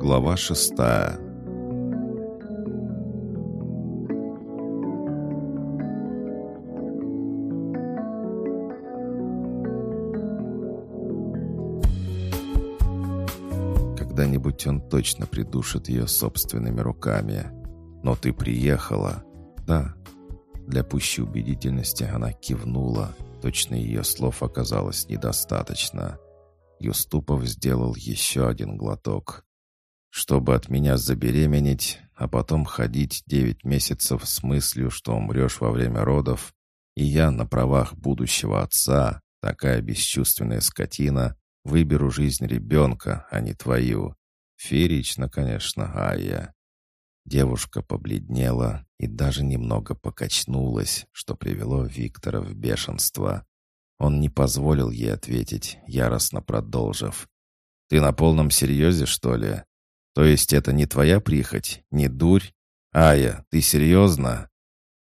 Глава шестая Когда-нибудь он точно придушит ее собственными руками. Но ты приехала. Да. Для пущей убедительности она кивнула. Точно ее слов оказалось недостаточно. Юступов сделал еще один глоток. «Чтобы от меня забеременеть, а потом ходить девять месяцев с мыслью, что умрешь во время родов, и я на правах будущего отца, такая бесчувственная скотина, выберу жизнь ребенка, а не твою. Феерично, конечно, Айя». Девушка побледнела и даже немного покачнулась, что привело Виктора в бешенство. Он не позволил ей ответить, яростно продолжив. «Ты на полном серьезе, что ли? То есть это не твоя прихоть, не дурь? Ая, ты серьезно?»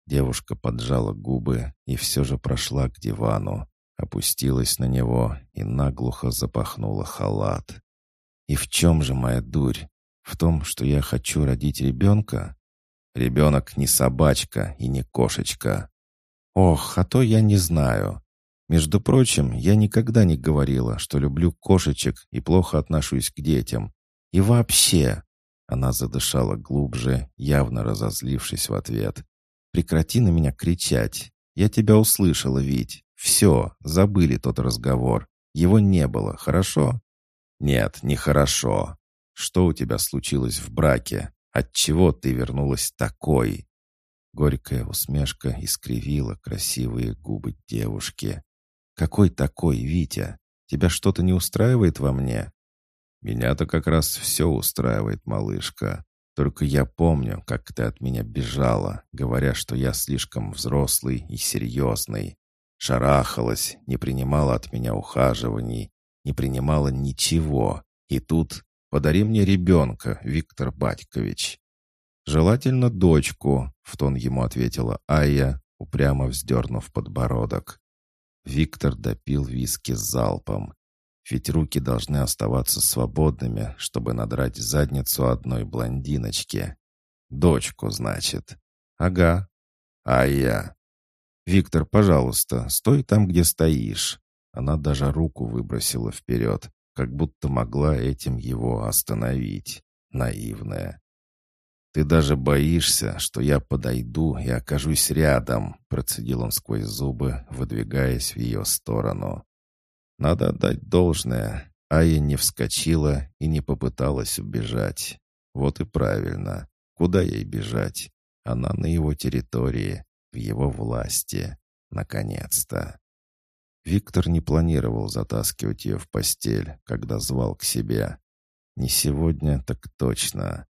Девушка поджала губы и все же прошла к дивану, опустилась на него и наглухо запахнула халат. «И в чем же моя дурь? В том, что я хочу родить ребенка? Ребенок не собачка и не кошечка. Ох, а то я не знаю. Между прочим, я никогда не говорила, что люблю кошечек и плохо отношусь к детям. И вообще...» Она задышала глубже, явно разозлившись в ответ. «Прекрати на меня кричать. Я тебя услышала, Вить. Все, забыли тот разговор. Его не было, хорошо?» «Нет, нехорошо. Что у тебя случилось в браке? Отчего ты вернулась такой?» Горькая усмешка искривила красивые губы девушки. «Какой такой, Витя? Тебя что-то не устраивает во мне?» «Меня-то как раз все устраивает, малышка. Только я помню, как ты от меня бежала, говоря, что я слишком взрослый и серьезный. Шарахалась, не принимала от меня ухаживаний, не принимала ничего. И тут подари мне ребенка, Виктор Батькович». «Желательно дочку», — в тон ему ответила Айя, упрямо вздернув подбородок. Виктор допил виски залпом. Ведь руки должны оставаться свободными, чтобы надрать задницу одной блондиночке. Дочку, значит. Ага. А я. Виктор, пожалуйста, стой там, где стоишь. Она даже руку выбросила вперед, как будто могла этим его остановить. Наивная. «Ты даже боишься, что я подойду и окажусь рядом», процедил он сквозь зубы, выдвигаясь в ее сторону. Надо отдать должное. Ая не вскочила и не попыталась убежать. Вот и правильно. Куда ей бежать? Она на его территории, в его власти. Наконец-то. Виктор не планировал затаскивать ее в постель, когда звал к себе. Не сегодня, так точно.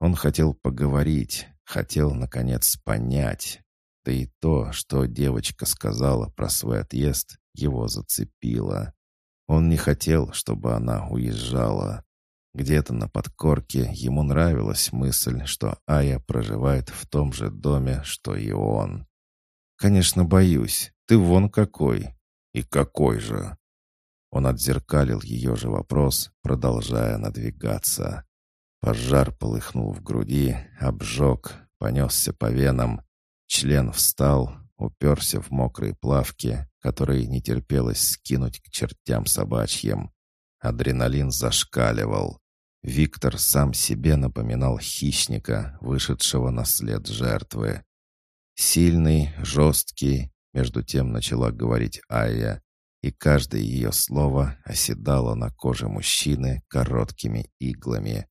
Он хотел поговорить, хотел, наконец, понять. Да и то, что девочка сказала про свой отъезд, его зацепило. Он не хотел, чтобы она уезжала. Где-то на подкорке ему нравилась мысль, что Ая проживает в том же доме, что и он. «Конечно, боюсь. Ты вон какой!» «И какой же?» Он отзеркалил ее же вопрос, продолжая надвигаться. Пожар полыхнул в груди, обжег, понесся по венам. Член встал, уперся в мокрые плавки, которые не терпелось скинуть к чертям собачьим. Адреналин зашкаливал. Виктор сам себе напоминал хищника, вышедшего на след жертвы. Сильный, жесткий, между тем начала говорить Айя, и каждое ее слово оседало на коже мужчины короткими иглами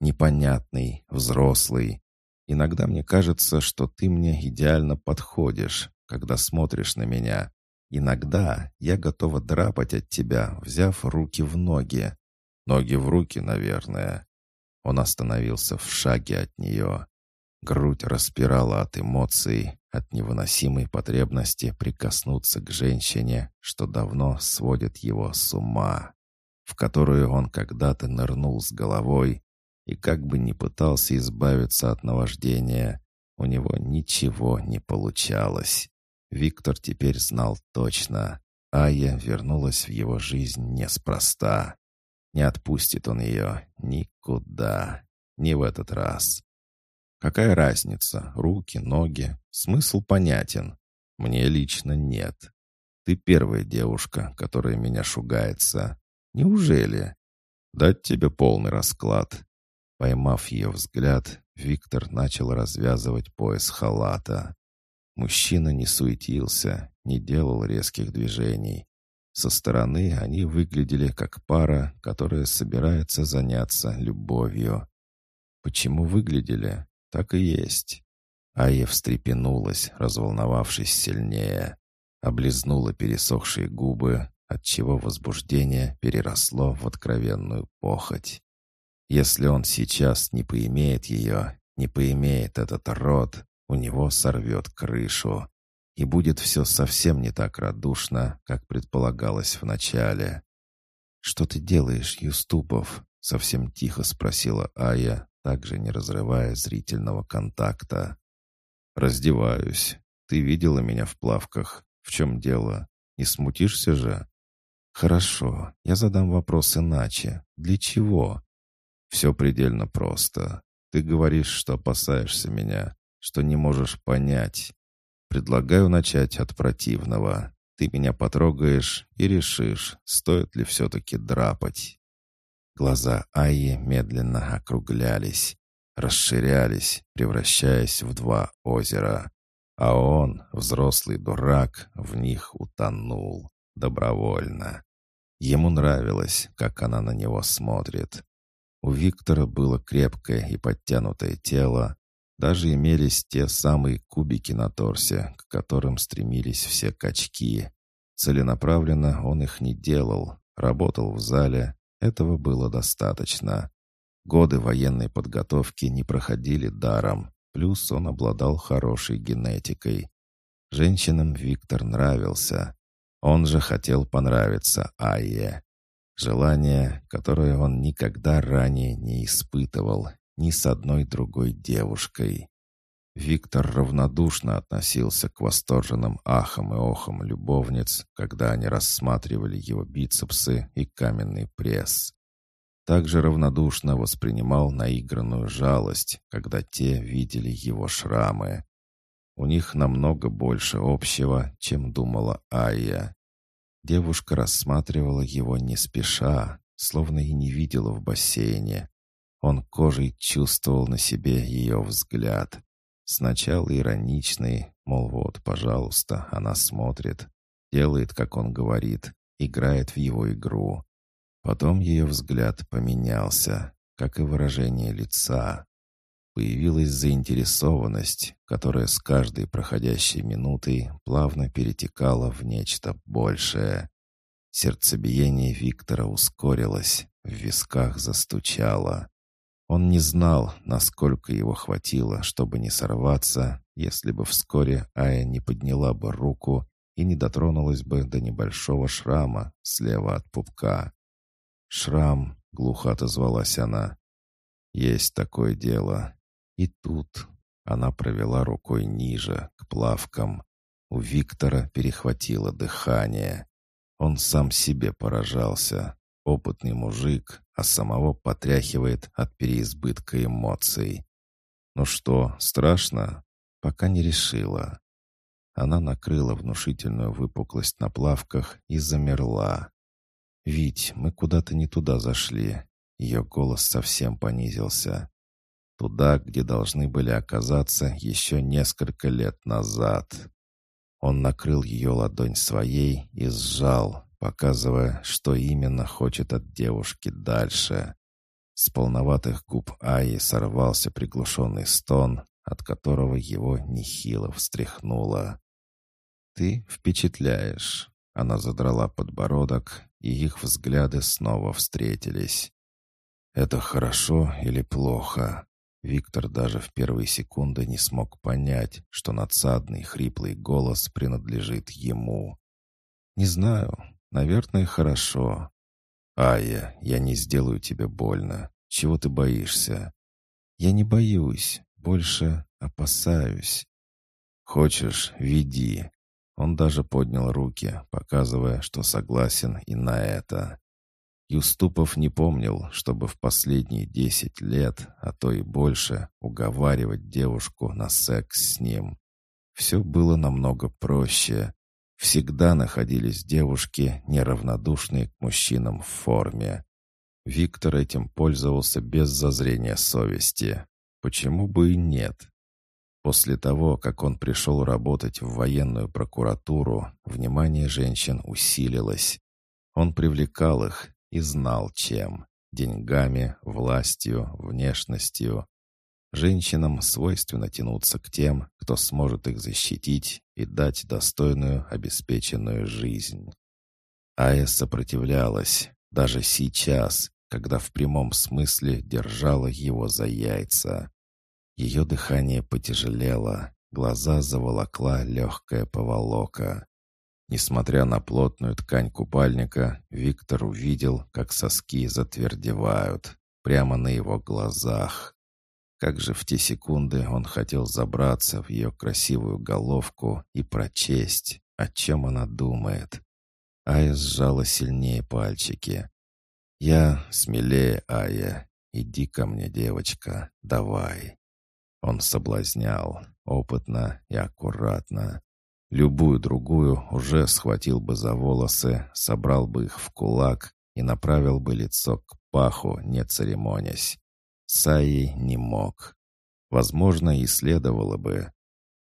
непонятный, взрослый. Иногда мне кажется, что ты мне идеально подходишь, когда смотришь на меня. Иногда я готова драпать от тебя, взяв руки в ноги. Ноги в руки, наверное. Он остановился в шаге от нее. Грудь распирала от эмоций, от невыносимой потребности прикоснуться к женщине, что давно сводит его с ума, в которую он когда-то нырнул с головой и как бы ни пытался избавиться от наваждения, у него ничего не получалось. Виктор теперь знал точно. Ая вернулась в его жизнь неспроста. Не отпустит он ее никуда. Не в этот раз. Какая разница? Руки, ноги. Смысл понятен. Мне лично нет. Ты первая девушка, которая меня шугается. Неужели? Дать тебе полный расклад. Поймав ее взгляд, Виктор начал развязывать пояс халата. Мужчина не суетился, не делал резких движений. Со стороны они выглядели как пара, которая собирается заняться любовью. Почему выглядели? Так и есть. Ая встрепенулась, разволновавшись сильнее. Облизнула пересохшие губы, отчего возбуждение переросло в откровенную похоть. Если он сейчас не поимеет ее, не поимеет этот род, у него сорвет крышу. И будет все совсем не так радушно, как предполагалось вначале. «Что ты делаешь, Юступов?» — совсем тихо спросила Ая, также не разрывая зрительного контакта. «Раздеваюсь. Ты видела меня в плавках. В чем дело? Не смутишься же?» «Хорошо, я задам вопрос иначе. Для чего?» Все предельно просто. Ты говоришь, что опасаешься меня, что не можешь понять. Предлагаю начать от противного. Ты меня потрогаешь и решишь, стоит ли все-таки драпать. Глаза Айи медленно округлялись, расширялись, превращаясь в два озера. А он, взрослый дурак, в них утонул. Добровольно. Ему нравилось, как она на него смотрит. У Виктора было крепкое и подтянутое тело, даже имелись те самые кубики на торсе, к которым стремились все качки. Целенаправленно он их не делал, работал в зале, этого было достаточно. Годы военной подготовки не проходили даром, плюс он обладал хорошей генетикой. Женщинам Виктор нравился. Он же хотел понравиться Айе. Желание, которое он никогда ранее не испытывал ни с одной другой девушкой. Виктор равнодушно относился к восторженным ахам и охам любовниц, когда они рассматривали его бицепсы и каменный пресс. Также равнодушно воспринимал наигранную жалость, когда те видели его шрамы. У них намного больше общего, чем думала Айя. Девушка рассматривала его не спеша, словно и не видела в бассейне. Он кожей чувствовал на себе ее взгляд. Сначала ироничный, мол, вот, пожалуйста, она смотрит, делает, как он говорит, играет в его игру. Потом ее взгляд поменялся, как и выражение лица. Появилась заинтересованность, которая с каждой проходящей минутой плавно перетекала в нечто большее. Сердцебиение Виктора ускорилось, в висках застучало. Он не знал, насколько его хватило, чтобы не сорваться, если бы вскоре Ая не подняла бы руку и не дотронулась бы до небольшого шрама слева от пупка. «Шрам», — глухо отозвалась она. «Есть такое дело. И тут она провела рукой ниже, к плавкам. У Виктора перехватило дыхание. Он сам себе поражался. Опытный мужик, а самого потряхивает от переизбытка эмоций. «Ну что, страшно?» Пока не решила. Она накрыла внушительную выпуклость на плавках и замерла. «Вить, мы куда-то не туда зашли». Ее голос совсем понизился. Туда, где должны были оказаться еще несколько лет назад. Он накрыл ее ладонь своей и сжал, показывая, что именно хочет от девушки дальше. С полноватых губ Аи сорвался приглушенный стон, от которого его нехило встряхнуло. «Ты впечатляешь!» Она задрала подбородок, и их взгляды снова встретились. «Это хорошо или плохо?» Виктор даже в первые секунды не смог понять, что надсадный хриплый голос принадлежит ему. «Не знаю. Наверное, хорошо. Ая, я не сделаю тебе больно. Чего ты боишься?» «Я не боюсь. Больше опасаюсь». «Хочешь, веди». Он даже поднял руки, показывая, что согласен и на это. Юступов не помнил, чтобы в последние десять лет, а то и больше, уговаривать девушку на секс с ним. Все было намного проще. Всегда находились девушки, неравнодушные к мужчинам в форме. Виктор этим пользовался без зазрения совести. Почему бы и нет? После того, как он пришел работать в военную прокуратуру, внимание женщин усилилось. Он привлекал их и знал чем. Деньгами, властью, внешностью. Женщинам свойственно тянуться к тем, кто сможет их защитить и дать достойную, обеспеченную жизнь. Ая сопротивлялась, даже сейчас, когда в прямом смысле держала его за яйца. Ее дыхание потяжелело, глаза заволокла легкая поволока. Несмотря на плотную ткань купальника, Виктор увидел, как соски затвердевают, прямо на его глазах. Как же в те секунды он хотел забраться в ее красивую головку и прочесть, о чем она думает. Ая сжала сильнее пальчики. «Я смелее, Ая. Иди ко мне, девочка, давай». Он соблазнял, опытно и аккуратно. Любую другую уже схватил бы за волосы, собрал бы их в кулак и направил бы лицо к паху, не церемонясь. Саи не мог. Возможно, и следовало бы.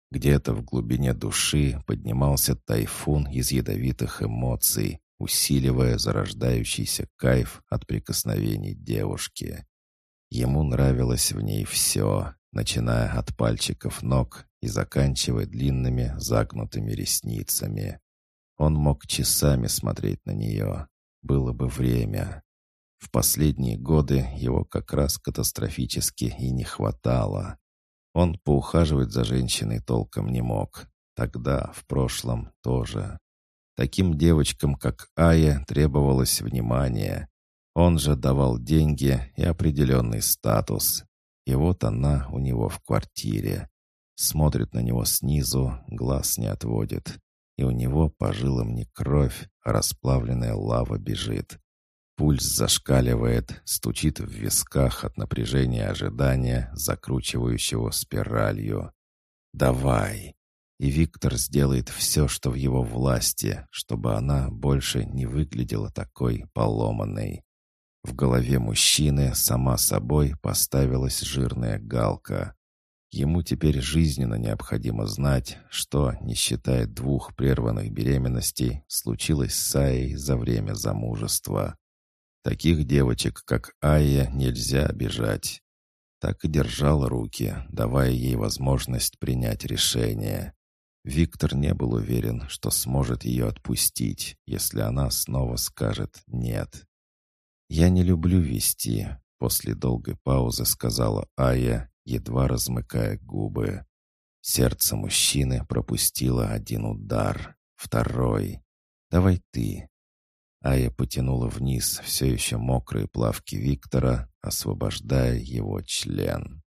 Где-то в глубине души поднимался тайфун из ядовитых эмоций, усиливая зарождающийся кайф от прикосновений девушки. Ему нравилось в ней все, начиная от пальчиков ног и заканчивая длинными загнутыми ресницами. Он мог часами смотреть на нее. Было бы время. В последние годы его как раз катастрофически и не хватало. Он поухаживать за женщиной толком не мог. Тогда, в прошлом, тоже. Таким девочкам, как Ая, требовалось внимание. Он же давал деньги и определенный статус. И вот она у него в квартире. Смотрит на него снизу, глаз не отводит. И у него по жилам не кровь, а расплавленная лава бежит. Пульс зашкаливает, стучит в висках от напряжения ожидания, закручивающего спиралью. «Давай!» И Виктор сделает все, что в его власти, чтобы она больше не выглядела такой поломанной. В голове мужчины сама собой поставилась жирная галка. Ему теперь жизненно необходимо знать, что, не считая двух прерванных беременностей, случилось с Аей за время замужества. Таких девочек, как Айя, нельзя обижать. Так и держал руки, давая ей возможность принять решение. Виктор не был уверен, что сможет ее отпустить, если она снова скажет «нет». «Я не люблю вести», — после долгой паузы сказала Ая, едва размыкая губы. Сердце мужчины пропустило один удар, второй. «Давай ты». Ая потянула вниз все еще мокрые плавки Виктора, освобождая его член.